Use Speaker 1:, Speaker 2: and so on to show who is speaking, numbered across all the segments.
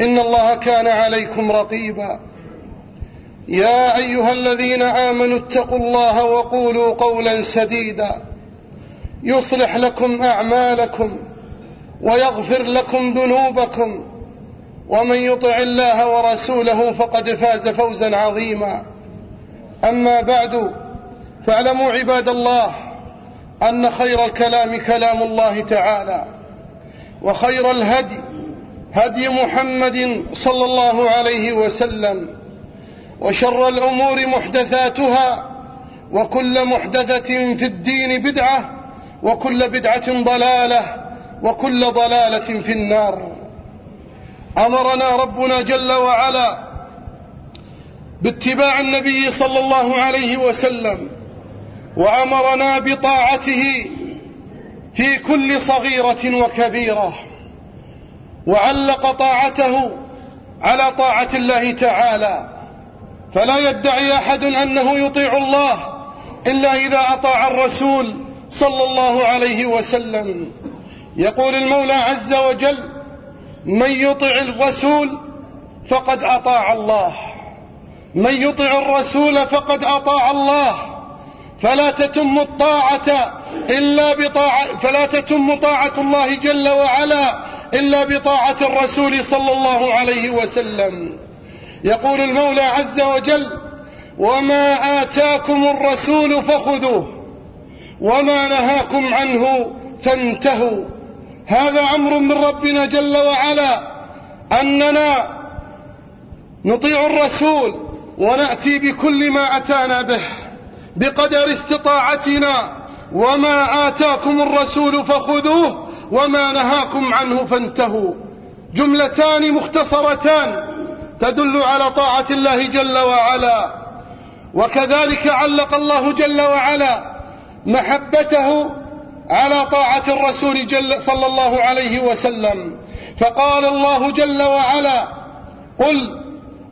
Speaker 1: إن الله كان عليكم رقيبا. يا أيها الذين آمنوا اتقوا الله وقولوا قولا سديدا. يصلح لكم أعمالكم ويغفر لكم ذنوبكم. ومن يطع الله ورسوله فقد فاز فوزا عظيما. أما بعد فاعلموا عباد الله أن خير الكلام كلام الله تعالى وخير الهدي هدي محمد صلى الله عليه وسلم وشر الأمور محدثاتها وكل محدثة في الدين بدعة وكل بدعة ضلالة وكل ضلالة في النار. أمرنا ربنا جل وعلا باتباع النبي صلى الله عليه وسلم وأمرنا بطاعته في كل صغيرة وكبيرة. وعلق طاعته على طاعة الله تعالى. فلا يدعي أحد أنه يطيع الله إلا إذا أطاع الرسول صلى الله عليه وسلم. يقول المولى عز وجل من يطع الرسول فقد أطاع الله. من يطع الرسول فقد أطاع الله. فلا تتم الطاعة إلا بطاعه فلا تتم طاعة الله جل وعلا إلا بطاعة الرسول صلى الله عليه وسلم. يقول المولى عز وجل وما آتاكم الرسول فخذوه وما نهاكم عنه فانتهوا. هذا أمر من ربنا جل وعلا أننا نطيع الرسول ونأتي بكل ما أتانا به بقدر استطاعتنا. وما آتاكم الرسول فخذوه وما نهاكم عنه فانتهوا. جملتان مختصرتان تدل على طاعة الله جل وعلا. وكذلك علق الله جل وعلا محبته على طاعة الرسول جل صلى الله عليه وسلم. فقال الله جل وعلا قل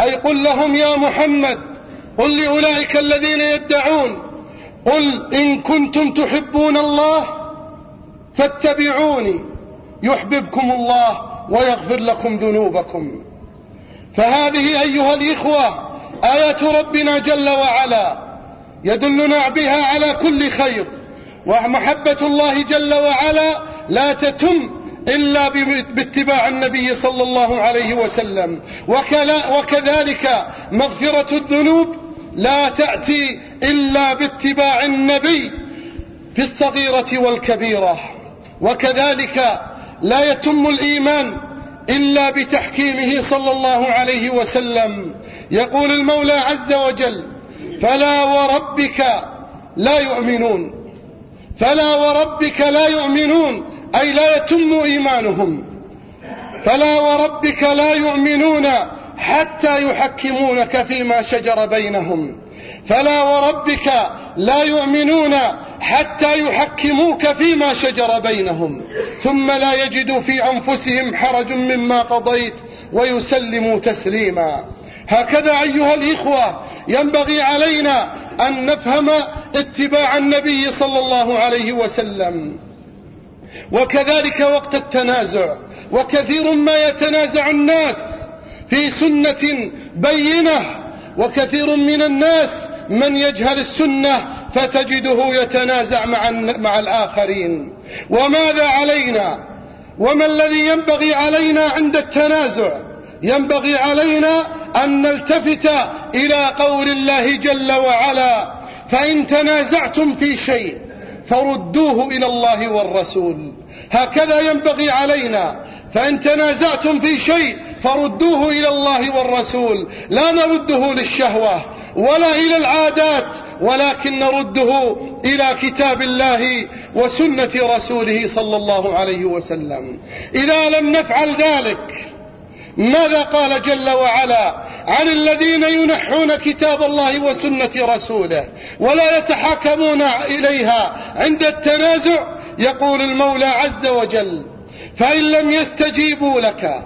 Speaker 1: أي قل لهم يا محمد قل لأولئك الذين يدعون قل إن كنتم تحبون الله فاتبعوني يحببكم الله ويغفر لكم ذنوبكم. فهذه أيها الإخوة آيات ربنا جل وعلا يدلنا بها على كل خير ومحبة الله جل وعلا لا تتم إلا باتباع النبي صلى الله عليه وسلم. وكذلك مغفرة الذنوب لا تأتي إلا باتباع النبي في الصغيرة والكبيرة. وكذلك لا يتم الإيمان إلا بتحكيمه صلى الله عليه وسلم. يقول المولى عز وجل فلا وربك لا يؤمنون. فلا وربك لا يؤمنون. أي لا يتم إيمانهم. فلا وربك لا يؤمنون حتى يحكمونك فيما شجر بينهم. فلا وربك لا يؤمنون حتى يحكموك فيما شجر بينهم. ثم لا يجدوا في أنفسهم حرج مما قضيت ويسلموا تسليما. هكذا أيها الإخوة ينبغي علينا أن نفهم اتباع النبي صلى الله عليه وسلم. وكذلك وقت التنازع. وكثير ما يتنازع الناس في سنة بينة وكثير من الناس من يجهل السنة فتجده يتنازع مع مع الآخرين. وماذا علينا؟ وما الذي ينبغي علينا عند التنازع؟ ينبغي علينا أن نلتفت إلى قول الله جل وعلا فإن تنازعتم في شيء فردوه إلى الله والرسول. هكذا ينبغي علينا. فإن تنازعتم في شيء فردوه إلى الله والرسول. لا نرده للشهوة. ولا إلى العادات ولكن نرده إلى كتاب الله وسنة رسوله صلى الله عليه وسلم. إذا لم نفعل ذلك ماذا قال جل وعلا عن الذين ينحون كتاب الله وسنة رسوله ولا يتحاكمون إليها عند التنازع؟ يقول المولى عز وجل فإن لم يستجيبوا لك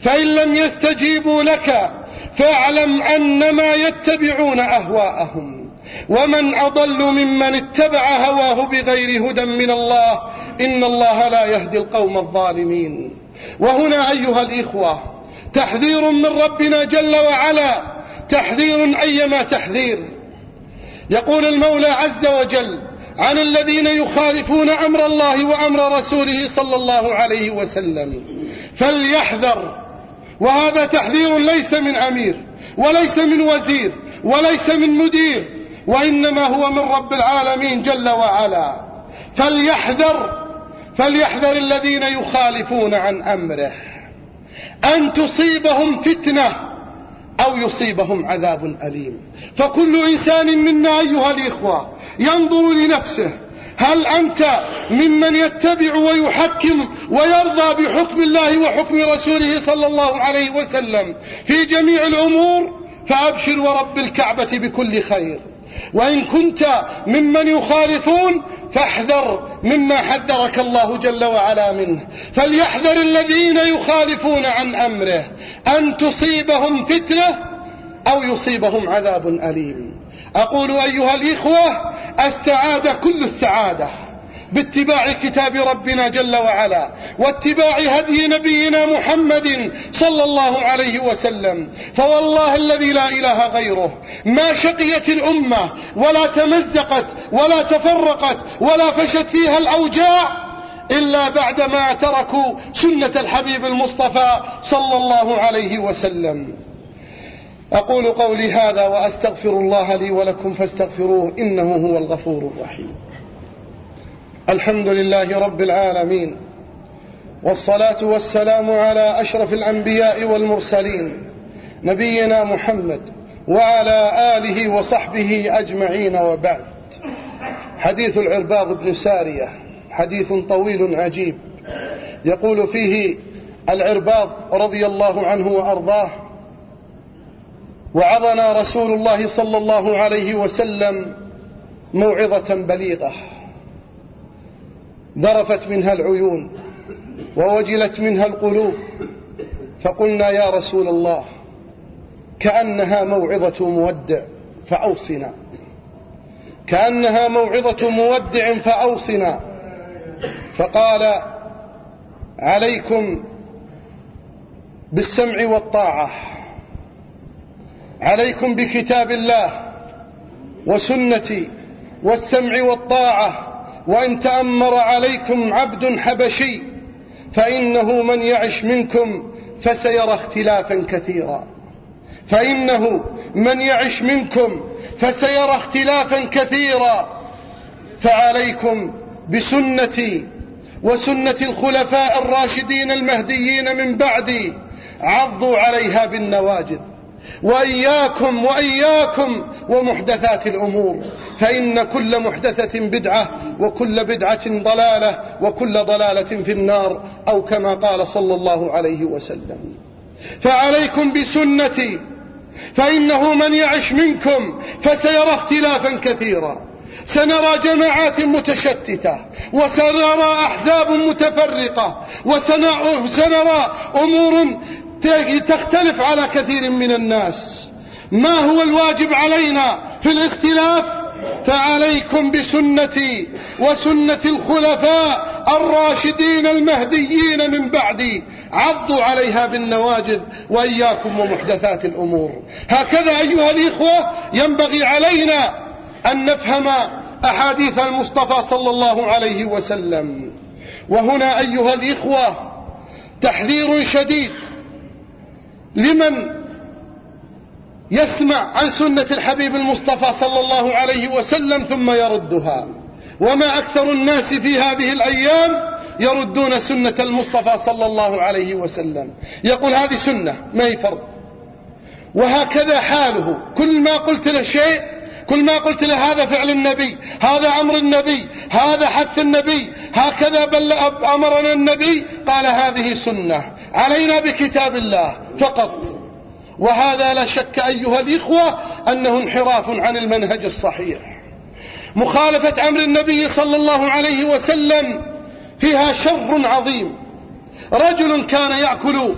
Speaker 1: فإن لم يستجيبوا لك فاعلم أنما يتبعون أهواءهم. ومن أضل ممن اتبع هواه بغير هدى من الله إن الله لا يهدي القوم الظالمين. وهنا أيها الإخوة تحذير من ربنا جل وعلا. تحذير أيما تحذير. يقول المولى عز وجل عن الذين يخالفون أمر الله وأمر رسوله صلى الله عليه وسلم فليحذر وهذا تحذير ليس من أمير وليس من وزير وليس من مدير وإنما هو من رب العالمين جل وعلا. فليحذر فليحذر الذين يخالفون عن أمره. أن تصيبهم فتنة أو يصيبهم عذاب أليم. فكل إنسان منا أيها الإخوة ينظر لنفسه هل أنت ممن يتبع ويحكم ويرضى بحكم الله وحكم رسوله صلى الله عليه وسلم في جميع الأمور؟ فأبشر ورب الكعبة بكل خير. وإن كنت ممن يخالفون فاحذر مما حذرك الله جل وعلا منه. فليحذر الذين يخالفون عن أمره أن تصيبهم فتنة أو يصيبهم عذاب أليم. أقول أيها الإخوة السعادة كل السعادة باتباع كتاب ربنا جل وعلا واتباع هدي نبينا محمد صلى الله عليه وسلم. فوالله الذي لا إله غيره ما شقيت الأمة ولا تمزقت ولا تفرقت ولا فشت فيها الأوجاع إلا بعدما تركوا سنة الحبيب المصطفى صلى الله عليه وسلم. أقول قولي هذا وأستغفر الله لي ولكم فاستغفروه إنه هو الغفور الرحيم. الحمد لله رب العالمين والصلاة والسلام على أشرف الأنبياء والمرسلين نبينا محمد وعلى آله وصحبه أجمعين وبعد. حديث العرباض بن سارية حديث طويل عجيب يقول فيه العرباض رضي الله عنه وأرضاه وعظنا رسول الله صلى الله عليه وسلم موعظة بليغة. ذرفت منها العيون ووجلت منها القلوب. فقلنا يا رسول الله كأنها موعظة مودع فأوصنا. كأنها موعظة مودع فأوصنا. فقال عليكم بالسمع والطاعة. عليكم بكتاب الله وسنتي والسمع والطاعة وإن تأمر عليكم عبد حبشي فإنه من يعش منكم فسيرى اختلافا كثيرا. فإنه من يعش منكم فسيرى اختلافا كثيرا. فعليكم بسنتي وسنة الخلفاء الراشدين المهديين من بعدي عضوا عليها بالنواجذ. وإياكم وإياكم ومحدثات الأمور. فإن كل محدثة بدعة وكل بدعة ضلالة وكل ضلالة في النار أو كما قال صلى الله عليه وسلم. فعليكم بسنتي. فإنه من يعش منكم فسيرى اختلافا كثيرا. سنرى جماعات متشتتة وسنرى أحزاب متفرقة وسنرى أمور تختلف على كثير من الناس. ما هو الواجب علينا في الاختلاف؟ فعليكم بسنتي وسنة الخلفاء الراشدين المهديين من بعدي. عضوا عليها بالنواجذ وإياكم ومحدثات الأمور. هكذا أيها الإخوة ينبغي علينا أن نفهم أحاديث المصطفى صلى الله عليه وسلم. وهنا أيها الإخوة تحذير شديد لمن يسمع عن سنة الحبيب المصطفى صلى الله عليه وسلم ثم يردها. وما أكثر الناس في هذه الأيام يردون سنة المصطفى صلى الله عليه وسلم. يقول هذه سنة ما هي فرض وهكذا حاله. كل ما قلت له شيء كل ما قلت له هذا فعل النبي هذا أمر النبي هذا حث النبي هكذا بل أمرنا النبي قال هذه سنة. علينا بكتاب الله فقط. وهذا لا شك أيها الإخوة أنه انحراف عن المنهج الصحيح. مخالفة أمر النبي صلى الله عليه وسلم فيها شر عظيم. رجل كان يأكل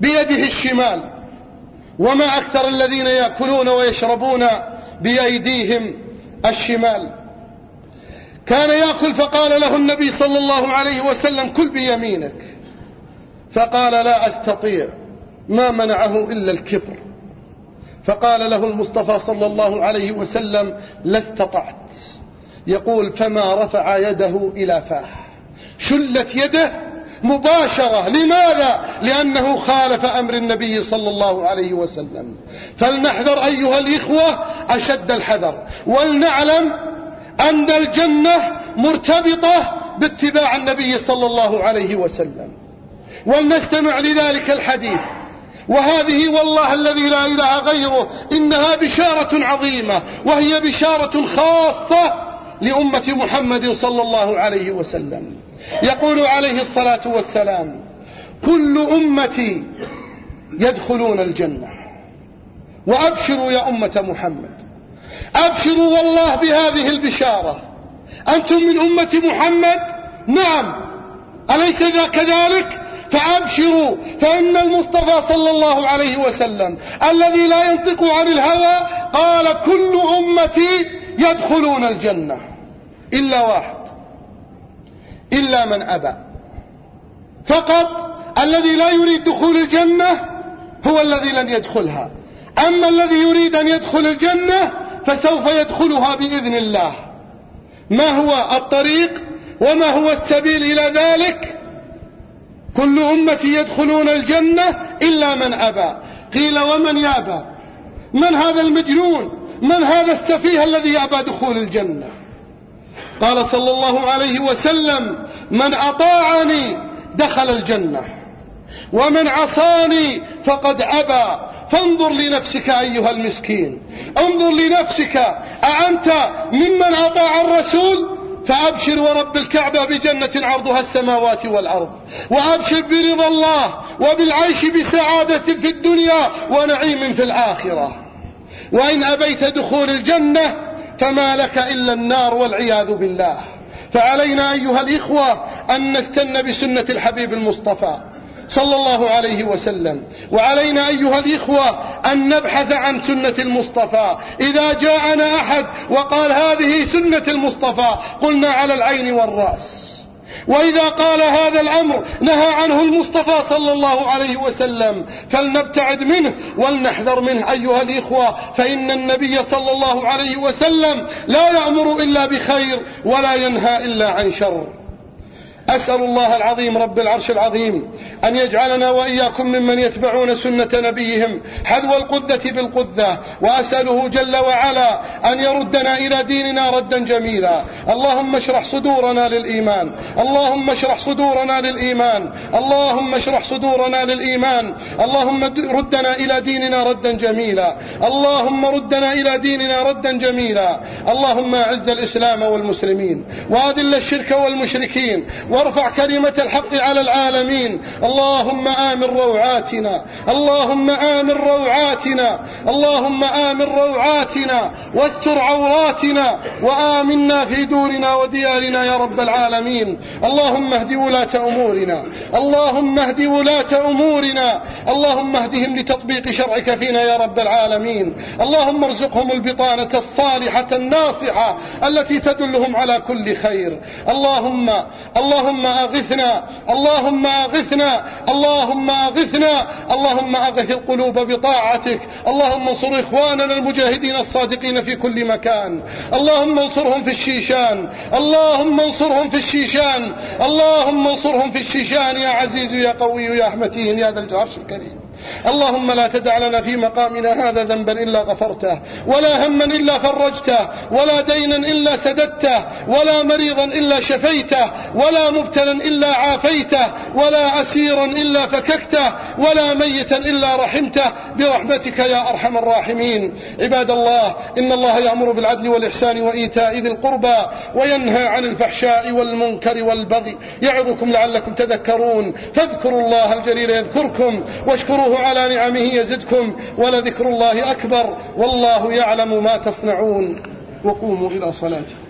Speaker 1: بيده الشمال وما أكثر الذين يأكلون ويشربون بأيديهم الشمال. كان يأكل فقال له النبي صلى الله عليه وسلم كل بيمينك. فقال لا أستطيع ما منعه إلا الكبر. فقال له المصطفى صلى الله عليه وسلم لا استطعت. يقول فما رفع يده إلى فاه. شلت يده مباشرة. لماذا؟ لأنه خالف أمر النبي صلى الله عليه وسلم. فلنحذر أيها الإخوة أشد الحذر. ولنعلم أن الجنة مرتبطة باتباع النبي صلى الله عليه وسلم. ولنستمع لذلك الحديث. وهذه والله الذي لا إله غيره إنها بشارة عظيمة وهي بشارة خاصة لأمة محمد صلى الله عليه وسلم. يقول عليه الصلاة والسلام كل أمتي يدخلون الجنة. وأبشروا يا أمة محمد. أبشروا والله بهذه البشارة. أنتم من أمة محمد؟ نعم. أليس ذا كذلك؟ فأبشروا فإن المصطفى صلى الله عليه وسلم الذي لا ينطق عن الهوى قال كل أمتي يدخلون الجنة. إلا واحد. إلا من أبى. فقط الذي لا يريد دخول الجنة هو الذي لن يدخلها. أما الذي يريد أن يدخل الجنة فسوف يدخلها بإذن الله. ما هو الطريق وما هو السبيل إلى ذلك؟ كل أمتي يدخلون الجنة إلا من أبى. قيل ومن يأبى؟ من هذا المجنون؟ من هذا السفيه الذي يأبى دخول الجنة؟ قال صلى الله عليه وسلم من أطاعني دخل الجنة. ومن عصاني فقد أبى. فانظر لنفسك أيها المسكين. انظر لنفسك أأنت ممن أطاع الرسول؟ فأبشر ورب الكعبة بجنة عرضها السماوات والأرض. وأبشر برضا الله وبالعيش بسعادة في الدنيا ونعيم في الآخرة. وإن أبيت دخول الجنة فما لك إلا النار والعياذ بالله. فعلينا أيها الإخوة أن نستن بسنة الحبيب المصطفى صلى الله عليه وسلم. وعلينا أيها الإخوة أن نبحث عن سنة المصطفى. إذا جاءنا أحد وقال هذه سنة المصطفى قلنا على العين والرأس. وإذا قال هذا الأمر نهى عنه المصطفى صلى الله عليه وسلم. فلنبتعد منه ولنحذر منه. أيها الإخوة فإن النبي صلى الله عليه وسلم لا يأمر إلا بخير ولا ينهى إلا عن شر. أسأل الله العظيم رب العرش العظيم أن يجعلنا وإياكم ممن يتبعون سنة نبيهم حذو القذة بالقذة وأسأله جل وعلا أن يردنا إلى ديننا ردا جميلا. اللهم اشرح صدورنا للإيمان اللهم اشرح صدورنا للإيمان اللهم اشرح صدورنا للإيمان. اللهم ردنا إلى ديننا ردا جميلا. اللهم ردنا إلى ديننا ردا جميلا. اللهم أعز الإسلام والمسلمين وأذل الشرك والمشركين وارفع كلمة الحق على العالمين. اللهم آمن روعاتنا. اللهم آمن روعاتنا اللهم آمن روعاتنا واستر عوراتنا وآمنا في دورنا وديارنا يا رب العالمين. اللهم اهد ولاة أمورنا اللهم اهد ولاة أمورنا اللهم اهدهم لتطبيق شرعك فينا يا رب العالمين. اللهم ارزقهم البطانة الصالحة الناصحة التي تدلهم على كل خير. اللهم اللهم أغثنا اللهم أغثنا اللهم أغثنا اللهم أغث القلوب بطاعتك. اللهم اللهم انصر إخواننا المجاهدين الصادقين في كل مكان. اللهم انصرهم في الشيشان. اللهم انصرهم في الشيشان. اللهم انصرهم في الشيشان. يا عزيز يا قوي يا متين يا ذا العرش الكريم. اللهم لا تدع لنا في مقامنا هذا ذنبا إلا غفرته ولا هما إلا فرجته ولا دينا إلا سددته ولا مريضا إلا شفيته ولا مبتلا إلا عافيته ولا أسيرا إلا فككته ولا ميتا إلا رحمته. برحمتك يا أرحم الراحمين. عباد الله إن الله يأمر بالعدل والإحسان وإيتاء ذي القربى وينهى عن الفحشاء والمنكر والبغي يعظكم لعلكم تذكرون. فاذكروا الله الجليل يذكركم واشكروه على نعمه يزدكم ولذكر الله أكبر. والله يعلم ما تصنعون. وقوموا إلى صلاتكم.